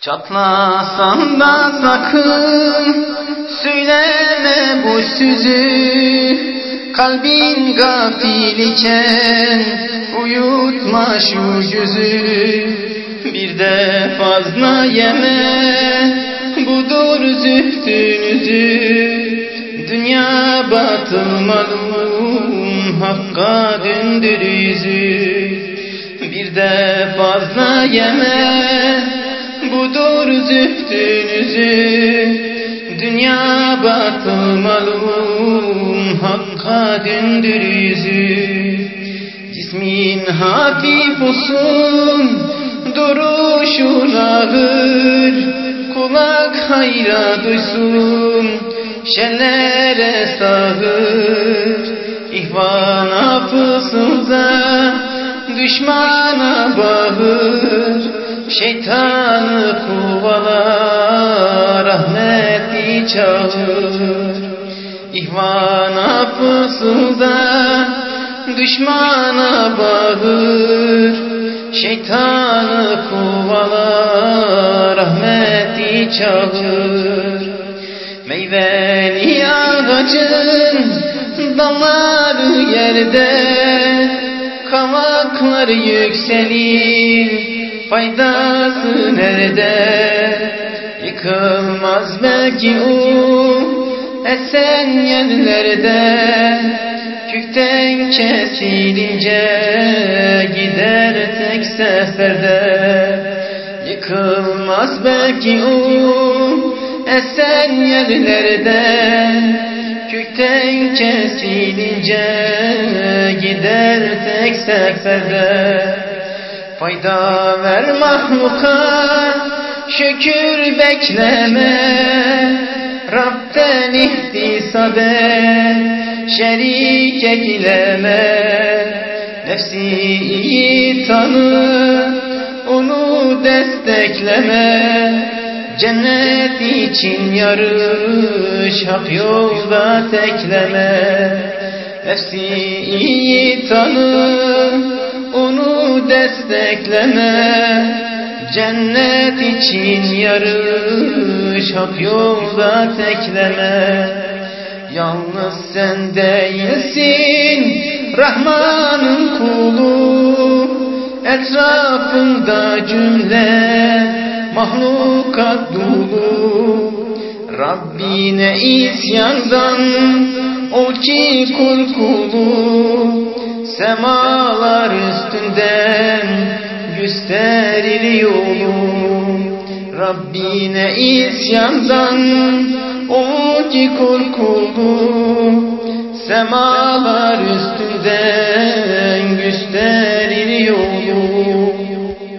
Çatlasan da sakın söyleme bu sözü. Kalbin gafil iken uyutma şu gözü. Bir de fazla yeme budur zühdünüzü Dünya batıl malum hakka döndür yüzü. Bir de fazla yeme budur zühdünüzü. Dünya batıl malum hakka döndür yüzü. Cismin hafif olsun duruşun ağır Kulak hayra duysun şenlere sağır. İhvan hafızımıza düşmana bağır Şeytanı kovala rahmeti çağır İhvan hafızımıza düşmana bağır. Şeytanı kovala rahmeti çağır Meyveli ağacın dalları yerde Kavaklar yükselir faydası nerede? Yıkılmaz belki o esen yerlerde. Kükten kesilince gider tek seferde. Yıkılmaz belki o esen yerlerde. Kükten kesilince gider tek seferde Fayda ver mahluka şükür bekleme. Rab'den ihtisab et şerik ekleme Nefsi iyi tanı onu destekleme. Cennet için yarış hak yolda tekleme. Nefsi iyi tanı destekleme. Cennet için yarış hak yolda tekleme. Yalnız sen değilsin Rahman'ın kulu. Etrafında cümle mahlukat dolu. Rabbine isyandan ol ki kul kulu Semalar üstünden gösterilir yolum Rabbine isyandan o ki korkuldu. Semalar üstünden gösterilir